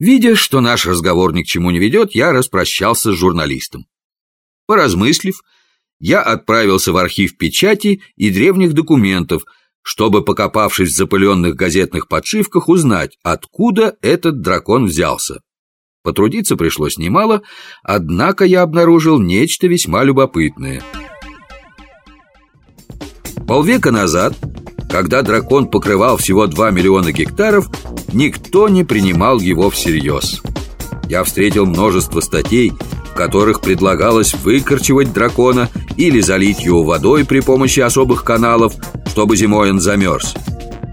Видя, что наш разговор ни к чему не ведет, я распрощался с журналистом. Поразмыслив, я отправился в архив печати и древних документов, чтобы, покопавшись в запыленных газетных подшивках, узнать, откуда этот дракон взялся. Потрудиться пришлось немало, однако я обнаружил нечто весьма любопытное. Полвека назад, когда дракон покрывал всего 2 миллиона гектаров, никто не принимал его всерьез. Я встретил множество статей, в которых предлагалось выкорчевать дракона или залить его водой при помощи особых каналов, чтобы зимой он замерз.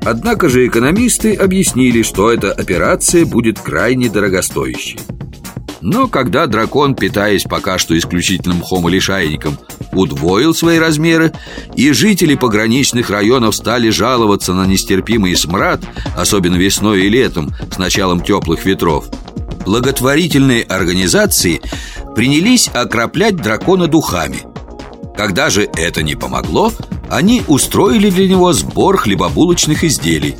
Однако же экономисты объяснили, что эта операция будет крайне дорогостоящей. Но когда дракон, питаясь пока что исключительным мхом и лишайником, удвоил свои размеры, и жители пограничных районов стали жаловаться на нестерпимый смрад, особенно весной и летом, с началом теплых ветров, благотворительные организации принялись окроплять дракона духами. Когда же это не помогло, они устроили для него сбор хлебобулочных изделий.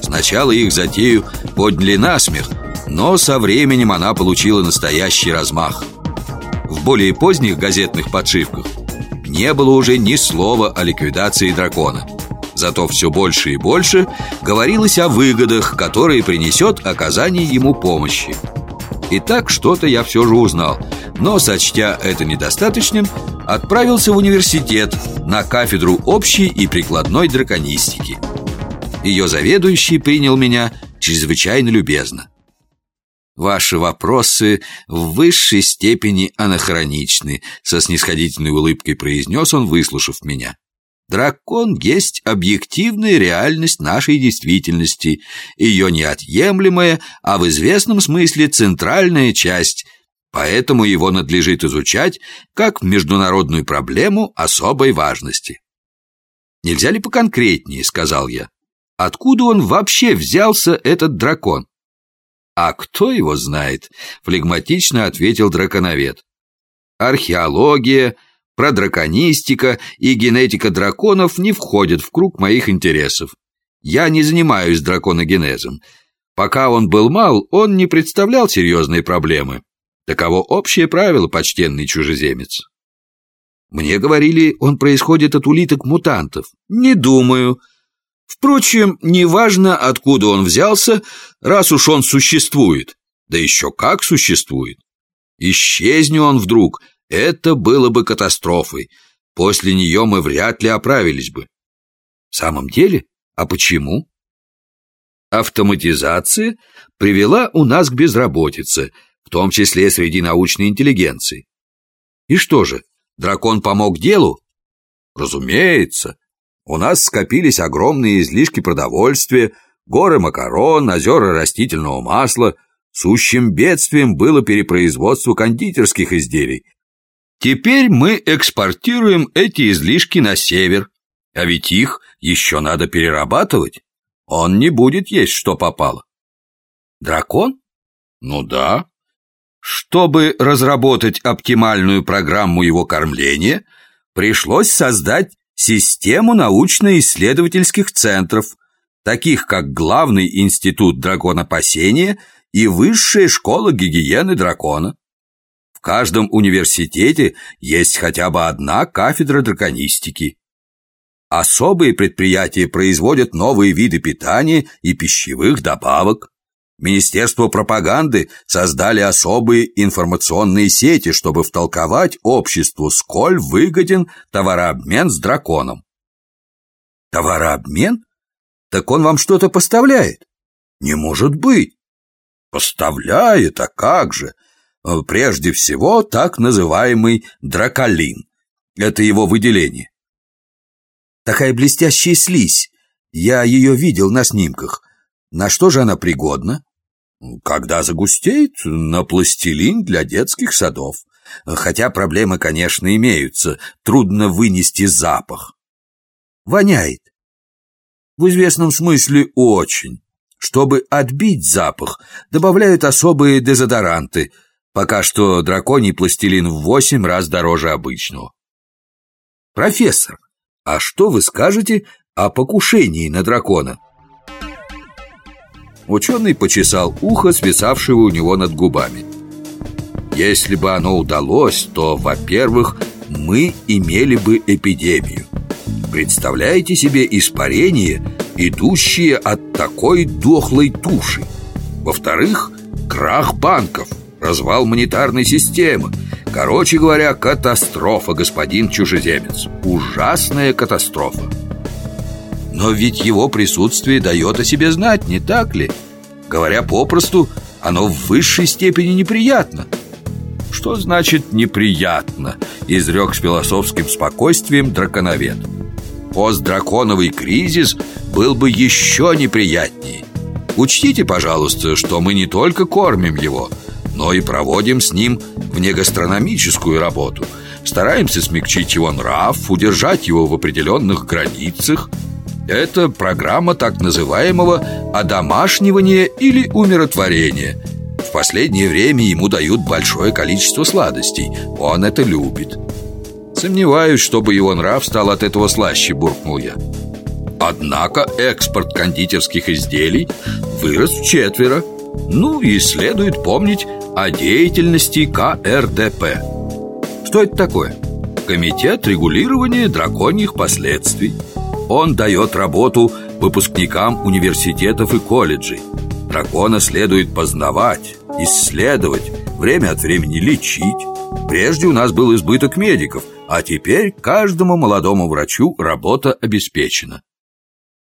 Сначала их затею подняли на смех, но со временем она получила настоящий размах. В более поздних газетных подшивках не было уже ни слова о ликвидации дракона. Зато все больше и больше говорилось о выгодах, которые принесет оказание ему помощи. И так что-то я все же узнал Но, сочтя это недостаточным Отправился в университет На кафедру общей и прикладной драконистики Ее заведующий принял меня чрезвычайно любезно Ваши вопросы в высшей степени анахроничны Со снисходительной улыбкой произнес он, выслушав меня Дракон есть объективная реальность нашей действительности, ее неотъемлемая, а в известном смысле центральная часть, поэтому его надлежит изучать как международную проблему особой важности. «Нельзя ли поконкретнее?» — сказал я. «Откуда он вообще взялся, этот дракон?» «А кто его знает?» — флегматично ответил драконовед. «Археология...» Продраконистика и генетика драконов не входят в круг моих интересов. Я не занимаюсь драконогенезом. Пока он был мал, он не представлял серьезной проблемы. Таково общее правило, почтенный чужеземец. Мне говорили, он происходит от улиток-мутантов. Не думаю. Впрочем, неважно, откуда он взялся, раз уж он существует. Да еще как существует. Исчезни он вдруг, это было бы катастрофой. После нее мы вряд ли оправились бы. В самом деле? А почему? Автоматизация привела у нас к безработице, в том числе среди научной интеллигенции. И что же, дракон помог делу? Разумеется. У нас скопились огромные излишки продовольствия, горы макарон, озера растительного масла. Сущим бедствием было перепроизводство кондитерских изделий, Теперь мы экспортируем эти излишки на север, а ведь их еще надо перерабатывать. Он не будет есть, что попало. Дракон? Ну да. Чтобы разработать оптимальную программу его кормления, пришлось создать систему научно-исследовательских центров, таких как Главный институт драконопасения и Высшая школа гигиены дракона. В каждом университете есть хотя бы одна кафедра драконистики. Особые предприятия производят новые виды питания и пищевых добавок. Министерство пропаганды создали особые информационные сети, чтобы втолковать обществу, сколь выгоден товарообмен с драконом. Товарообмен? Так он вам что-то поставляет? Не может быть. Поставляет, а как же? Э, прежде всего, так называемый драколин. Это его выделение. Такая блестящая слизь. Я ее видел на снимках. На что же она пригодна? Когда загустеет, на пластилин для детских садов. Хотя проблемы, конечно, имеются. Трудно вынести запах. Воняет. В известном смысле очень. Чтобы отбить запах, добавляют особые дезодоранты – Пока что драконий пластилин в восемь раз дороже обычного. Профессор, а что вы скажете о покушении на дракона? Ученый почесал ухо, свисавшего у него над губами Если бы оно удалось, то, во-первых, мы имели бы эпидемию Представляете себе испарение, идущее от такой дохлой туши? Во-вторых, крах банков, развал монетарной системы. Короче говоря, катастрофа, господин чужеземец. Ужасная катастрофа. Но ведь его присутствие дает о себе знать, не так ли? Говоря попросту, оно в высшей степени неприятно. Что значит «неприятно»? Изрек с философским спокойствием драконовед Постдраконовый кризис был бы еще неприятнее Учтите, пожалуйста, что мы не только кормим его – но и проводим с ним внегастрономическую работу. Стараемся смягчить его нрав, удержать его в определенных границах. Это программа так называемого одомашнивания или умиротворения. В последнее время ему дают большое количество сладостей. Он это любит. Сомневаюсь, чтобы его нрав стал от этого слаще, буркнул я. Однако экспорт кондитерских изделий вырос в четверо. Ну и следует помнить о деятельности КРДП. Что это такое? Комитет регулирования драконьих последствий. Он дает работу выпускникам университетов и колледжей. Дракона следует познавать, исследовать, время от времени лечить. Прежде у нас был избыток медиков, а теперь каждому молодому врачу работа обеспечена.